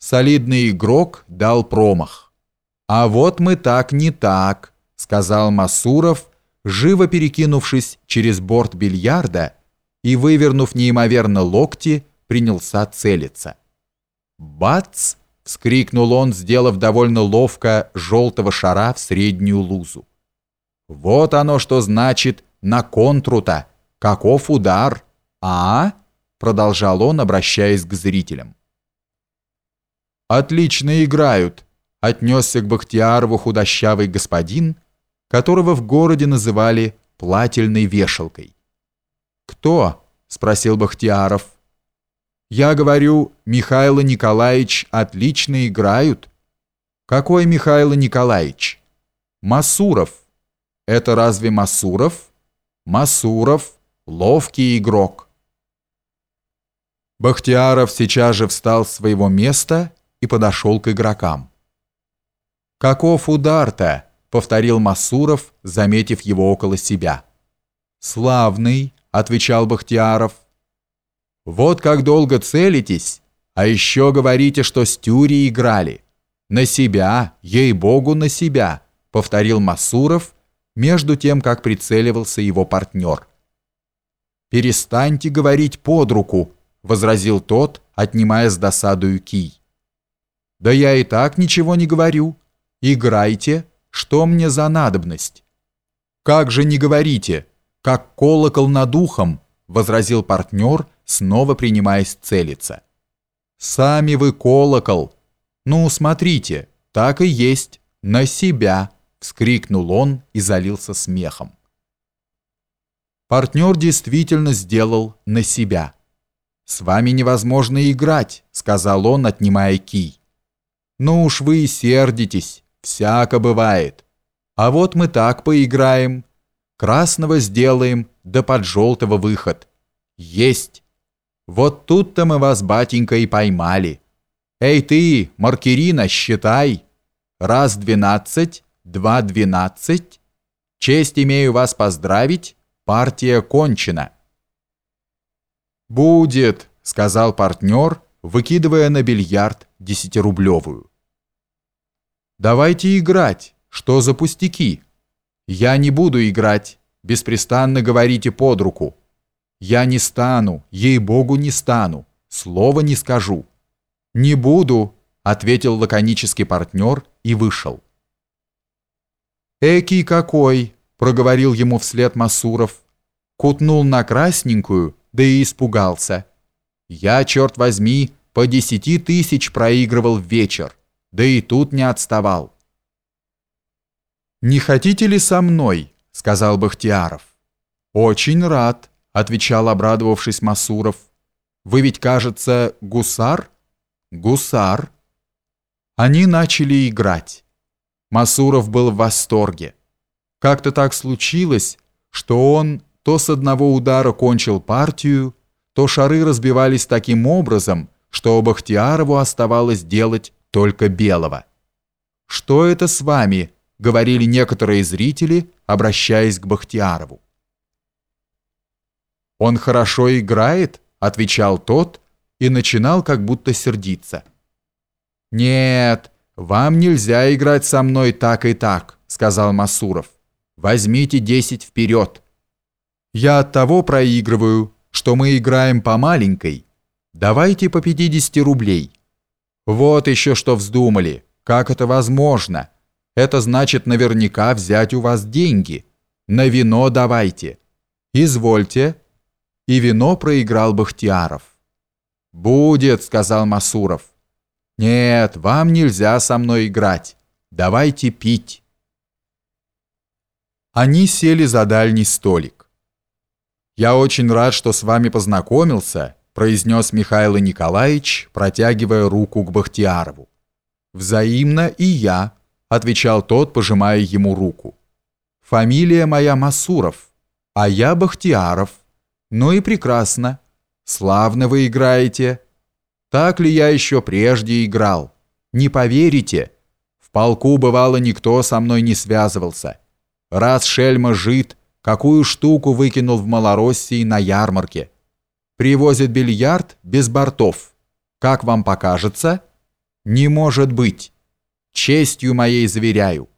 Солидный игрок дал промах. А вот мы так не так, сказал Масуров, живо перекинувшись через борт бильярда и вывернув неимоверно локти, принялся целиться. Бац! вскрикнул он, сделав довольно ловко желтого шара в среднюю лузу. Вот оно что значит на контрута. Каков удар, а? продолжал он, обращаясь к зрителям. «Отлично играют», — отнесся к Бахтиярову худощавый господин, которого в городе называли плательной вешалкой. «Кто?» — спросил Бахтияров. «Я говорю, Михаил Николаевич отлично играют». «Какой Михаил Николаевич?» «Масуров». «Это разве Масуров?» «Масуров, ловкий игрок». Бахтияров сейчас же встал с своего места и подошел к игрокам. «Каков удар-то?» — повторил Масуров, заметив его около себя. «Славный», — отвечал Бахтияров. «Вот как долго целитесь, а еще говорите, что с Тюри играли. На себя, ей-богу, на себя», — повторил Масуров, между тем, как прицеливался его партнер. «Перестаньте говорить под руку», — возразил тот, отнимая с досадою кий. «Да я и так ничего не говорю. Играйте, что мне за надобность?» «Как же не говорите, как колокол над ухом», — возразил партнер, снова принимаясь целиться. «Сами вы колокол. Ну, смотрите, так и есть, на себя», — вскрикнул он и залился смехом. Партнер действительно сделал на себя. «С вами невозможно играть», — сказал он, отнимая кий. «Ну уж вы и сердитесь, всяко бывает. А вот мы так поиграем. Красного сделаем, да под желтого выход. Есть. Вот тут-то мы вас, батенька, и поймали. Эй ты, Маркерина, считай. Раз двенадцать, два двенадцать. Честь имею вас поздравить, партия кончена». «Будет», — сказал партнер, выкидывая на бильярд десятирублевую. «Давайте играть. Что за пустяки? Я не буду играть. Беспрестанно говорите под руку. Я не стану, ей-богу, не стану. Слова не скажу». «Не буду», — ответил лаконический партнер и вышел. «Экий какой!» — проговорил ему вслед Масуров. Кутнул на красненькую — да и испугался. Я, черт возьми, по десяти тысяч проигрывал в вечер, да и тут не отставал. «Не хотите ли со мной?» — сказал Бахтияров. «Очень рад», — отвечал, обрадовавшись Масуров. «Вы ведь, кажется, гусар?» «Гусар». Они начали играть. Масуров был в восторге. Как-то так случилось, что он то с одного удара кончил партию, то шары разбивались таким образом, что Бахтиярову оставалось делать только белого. «Что это с вами?» — говорили некоторые зрители, обращаясь к Бахтиярову. «Он хорошо играет?» — отвечал тот и начинал как будто сердиться. «Нет, вам нельзя играть со мной так и так», — сказал Масуров. «Возьмите десять вперед». Я от того проигрываю, что мы играем по маленькой. Давайте по 50 рублей. Вот еще что вздумали. Как это возможно? Это значит наверняка взять у вас деньги. На вино давайте. Извольте. И вино проиграл Бахтияров. «Будет», — сказал Масуров. «Нет, вам нельзя со мной играть. Давайте пить». Они сели за дальний столик. «Я очень рад, что с вами познакомился», произнес Михаил Николаевич, протягивая руку к Бахтиярову. «Взаимно и я», отвечал тот, пожимая ему руку. «Фамилия моя Масуров, а я Бахтияров. Ну и прекрасно. Славно вы играете. Так ли я еще прежде играл? Не поверите. В полку, бывало, никто со мной не связывался. Раз шельма жит, какую штуку выкинул в Малороссии на ярмарке. Привозит бильярд без бортов. Как вам покажется? Не может быть! Честью моей заверяю.